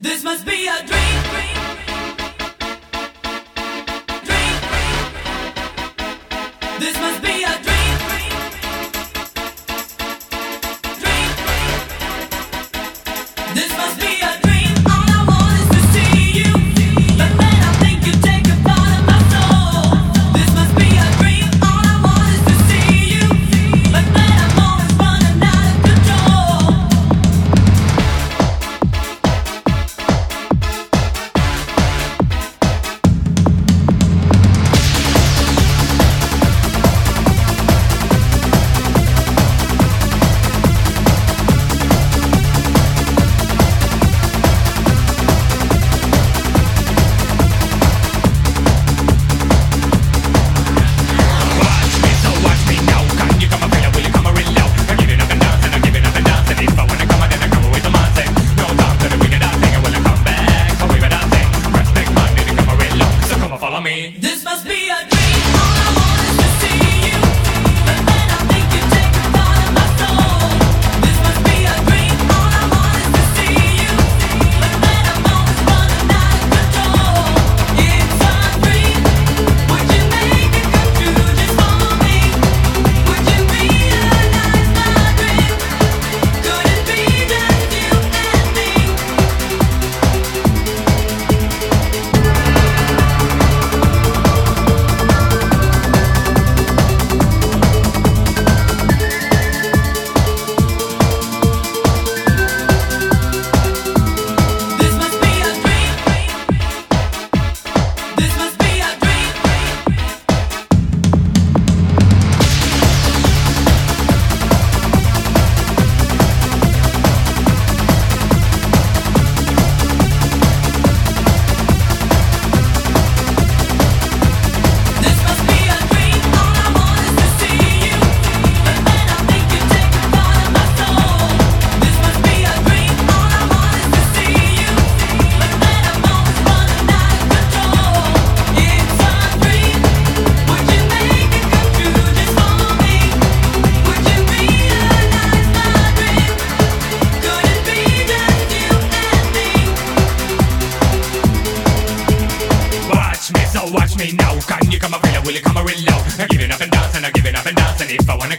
This must be a dream. dream. This must be Mommy. This must be a watch me now. Can you come real Will you come around? I'm giving up and dancing, I'm giving up and dancing. If I wanna